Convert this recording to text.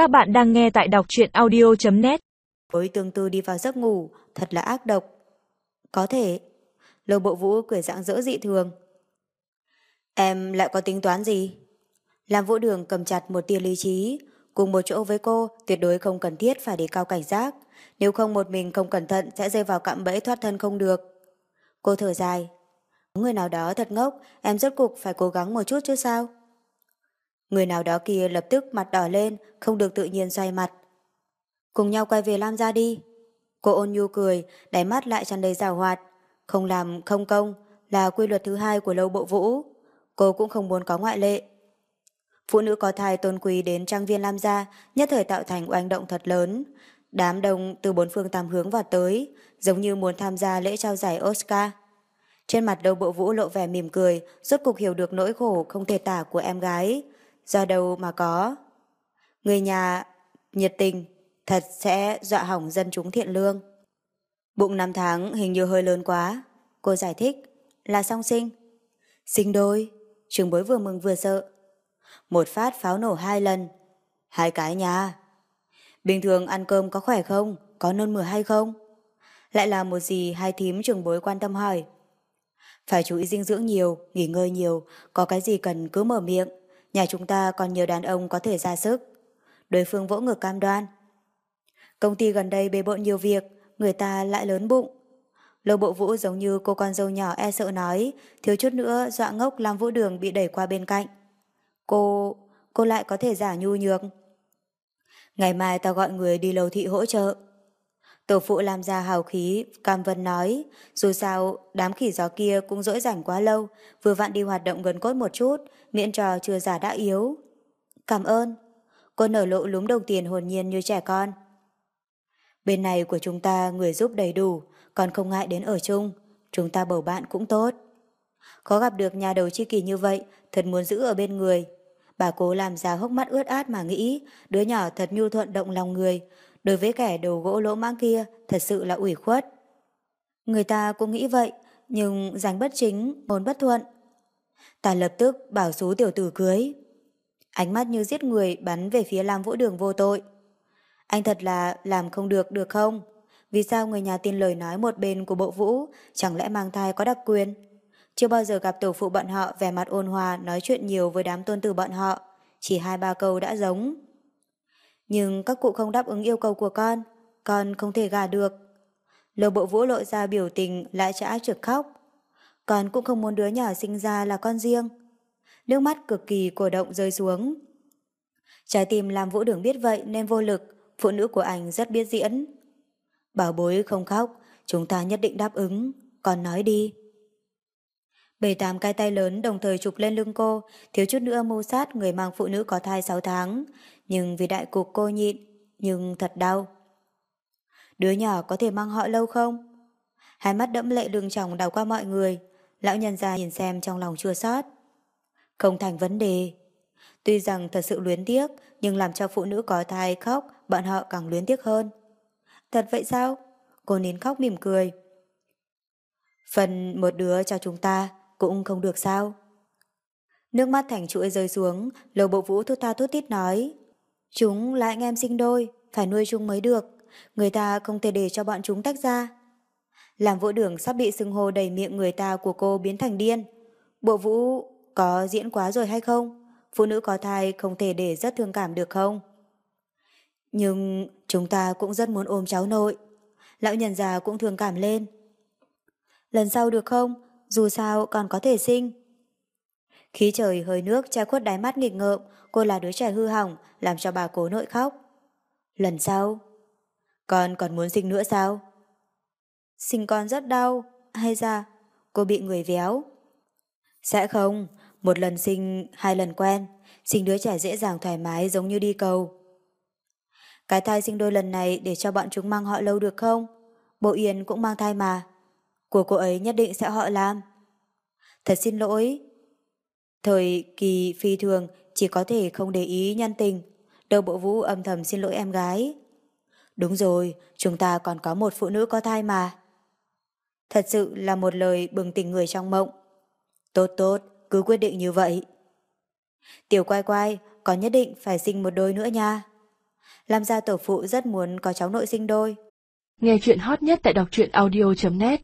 Các bạn đang nghe tại đọc truyện audio.net Với tương tư đi vào giấc ngủ, thật là ác độc. Có thể. Lô bộ vũ cười dạng dỡ dị thường. Em lại có tính toán gì? Làm vũ đường cầm chặt một tia lý trí. Cùng một chỗ với cô, tuyệt đối không cần thiết phải để cao cảnh giác. Nếu không một mình không cẩn thận sẽ rơi vào cạm bẫy thoát thân không được. Cô thở dài. Người nào đó thật ngốc, em rốt cục phải cố gắng một chút chứ sao? Người nào đó kia lập tức mặt đỏ lên, không được tự nhiên xoay mặt. Cùng nhau quay về Lam gia đi. Cô ôn nhu cười, đáy mắt lại tràn đầy rào hoạt. Không làm không công là quy luật thứ hai của lâu bộ vũ. Cô cũng không muốn có ngoại lệ. Phụ nữ có thai tôn quý đến trang viên Lam gia nhất thời tạo thành oanh động thật lớn. Đám đông từ bốn phương tám hướng vào tới, giống như muốn tham gia lễ trao giải Oscar. Trên mặt đầu bộ vũ lộ vẻ mỉm cười, rốt cục hiểu được nỗi khổ không thể tả của em gái. Do đâu mà có. Người nhà nhiệt tình, thật sẽ dọa hỏng dân chúng thiện lương. Bụng năm tháng hình như hơi lớn quá. Cô giải thích, là song sinh. Sinh đôi, trường bối vừa mừng vừa sợ. Một phát pháo nổ hai lần. Hai cái nhà. Bình thường ăn cơm có khỏe không? Có nôn mửa hay không? Lại là một gì hai thím trường bối quan tâm hỏi. Phải chú ý dinh dưỡng nhiều, nghỉ ngơi nhiều, có cái gì cần cứ mở miệng. Nhà chúng ta còn nhiều đàn ông có thể ra sức. Đối phương vỗ ngực cam đoan. Công ty gần đây bề bộn nhiều việc, người ta lại lớn bụng. Lô bộ vũ giống như cô con dâu nhỏ e sợ nói, thiếu chút nữa dọa ngốc làm vũ đường bị đẩy qua bên cạnh. Cô, cô lại có thể giả nhu nhược. Ngày mai ta gọi người đi lầu thị hỗ trợ. Tổ phụ làm ra hào khí, Cam Vân nói, dù sao đám khỉ gió kia cũng dỗi rảnh quá lâu, vừa vặn đi hoạt động gần cốt một chút, miễn trò chưa già đã yếu. Cảm ơn. Cô nở lộ lúm đồng tiền hồn nhiên như trẻ con. Bên này của chúng ta người giúp đầy đủ, còn không ngại đến ở chung, chúng ta bầu bạn cũng tốt. Có gặp được nhà đầu chi kỳ như vậy, thật muốn giữ ở bên người. Bà cố làm ra hốc mắt ướt át mà nghĩ, đứa nhỏ thật nhu thuận động lòng người, đối với kẻ đầu gỗ lỗ mãng kia thật sự là ủy khuất. Người ta cũng nghĩ vậy, nhưng giành bất chính, môn bất thuận. Ta lập tức bảo số tiểu tử cưới. Ánh mắt như giết người bắn về phía Lam Vũ Đường vô tội. Anh thật là làm không được được không? Vì sao người nhà tin lời nói một bên của bộ vũ chẳng lẽ mang thai có đặc quyền? Chưa bao giờ gặp tổ phụ bọn họ vẻ mặt ôn hòa nói chuyện nhiều với đám tôn tử bọn họ. Chỉ hai ba câu đã giống. Nhưng các cụ không đáp ứng yêu cầu của con, con không thể gà được. Lầu bộ vũ lộ ra biểu tình lại trả trực khóc. Con cũng không muốn đứa nhỏ sinh ra là con riêng. Nước mắt cực kỳ cổ động rơi xuống. Trái tim làm vũ đường biết vậy nên vô lực, phụ nữ của anh rất biết diễn. Bảo bối không khóc, chúng ta nhất định đáp ứng, con nói đi. Bảy tám cái tay lớn đồng thời chụp lên lưng cô, thiếu chút nữa mưu sát người mang phụ nữ có thai 6 tháng, nhưng vì đại cục cô nhịn, nhưng thật đau. Đứa nhỏ có thể mang họ lâu không? Hai mắt đẫm lệ đường chồng đào qua mọi người, lão nhân già nhìn xem trong lòng chua xót. Không thành vấn đề. Tuy rằng thật sự luyến tiếc, nhưng làm cho phụ nữ có thai khóc, bọn họ càng luyến tiếc hơn. Thật vậy sao? Cô nín khóc mỉm cười. Phần một đứa cho chúng ta cũng không được sao? Nước mắt thành chuỗi rơi xuống, lầu bộ vũ thút tha thút tít nói. Chúng là anh em sinh đôi, phải nuôi chúng mới được. Người ta không thể để cho bọn chúng tách ra. Làm vũ đường sắp bị sưng hô đầy miệng người ta của cô biến thành điên. Bộ vũ có diễn quá rồi hay không? Phụ nữ có thai không thể để rất thương cảm được không? Nhưng chúng ta cũng rất muốn ôm cháu nội. Lão nhân già cũng thương cảm lên. Lần sau được không? Dù sao còn có thể sinh. Khí trời hơi nước che khuất đáy mắt nghịch ngợm, cô là đứa trẻ hư hỏng, làm cho bà cố nội khóc. Lần sau, con còn muốn sinh nữa sao? Sinh con rất đau, hay ra cô bị người véo? Sẽ không, một lần sinh, hai lần quen, sinh đứa trẻ dễ dàng thoải mái giống như đi cầu. Cái thai sinh đôi lần này để cho bọn chúng mang họ lâu được không? Bộ Yên cũng mang thai mà. Của cô ấy nhất định sẽ họ làm. Thật xin lỗi. Thời kỳ phi thường chỉ có thể không để ý nhân tình. Đầu bộ vũ âm thầm xin lỗi em gái. Đúng rồi, chúng ta còn có một phụ nữ có thai mà. Thật sự là một lời bừng tỉnh người trong mộng. Tốt tốt, cứ quyết định như vậy. Tiểu quay quay, có nhất định phải sinh một đôi nữa nha. Lam gia tổ phụ rất muốn có cháu nội sinh đôi. Nghe chuyện hot nhất tại đọc truyện audio.net